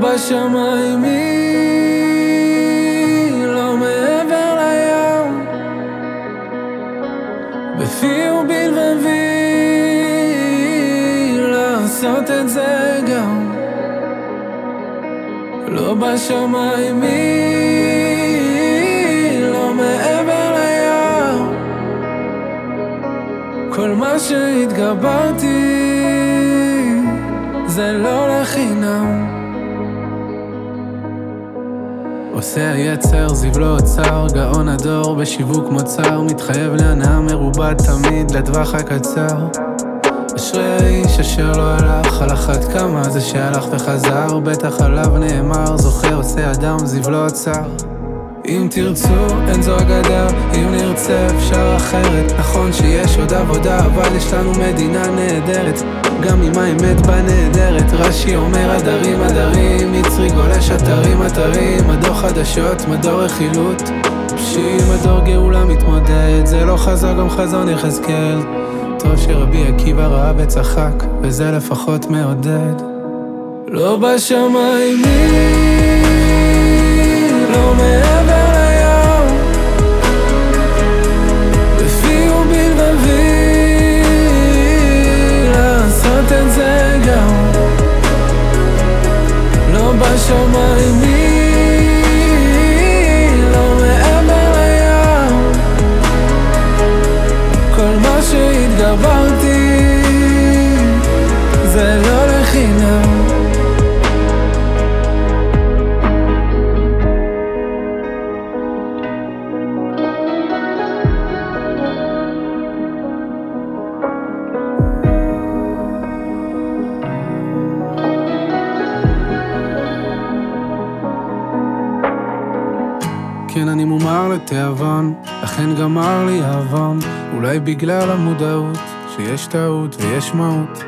בשמיים היא לא מעבר לים. בפי ובלבבי לעשות את זה גם. לא בשמיים היא לא מעבר לים. כל מה שהתגברתי זה לא לחינם עושה היצר, זיו לא אוצר, גאון הדור בשיווק מוצר, מתחייב להנאה מרובה תמיד לטווח הקצר. אשרי האיש אשר לא הלך, על אחת כמה זה שהלך וחזר, בטח עליו נאמר, זוכה עושה אדם, זיו לא עצר. אם תרצו, אין זו אגדה, אם נרצה אפשר אחרת. נכון שיש עוד עבודה, אבל יש לנו מדינה נהדרת. גם אם האמת בה נהדרת, רש"י אומר הדרים אתרים אתרים, מדור חדשות, מדור רכילות. פשי מדור גאולה מתמודד, זה לא חזר גם חזון יחזקאל. טוב שרבי עקיבא ראה וצחק, וזה לפחות מעודד. לא בשמיים לא כל מה שהתגברתי זה לא לחינם כן, אני מומר לתיאבון, לכן גמר לי העוון. אולי בגלל המודעות, שיש טעות ויש מהות.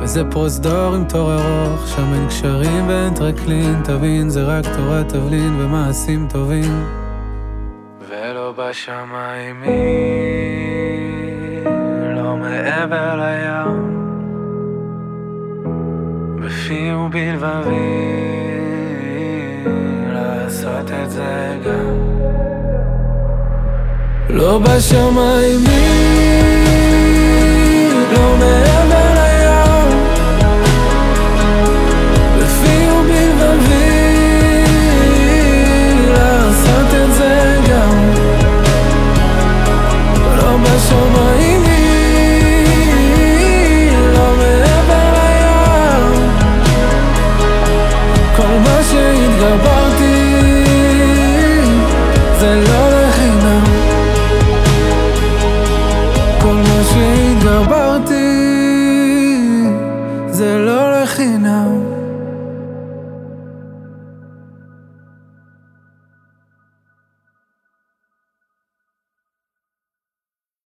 וזה פרוזדור עם תור ארוך, שם אין קשרים ואין טרקלין, תבין, זה רק תורת תבלין ומעשים טובים. ולא בשמיים היא, לא מעבר לים, בפי ובלבבי, לעשות את זה גם. לא בשמיים, לא מעבר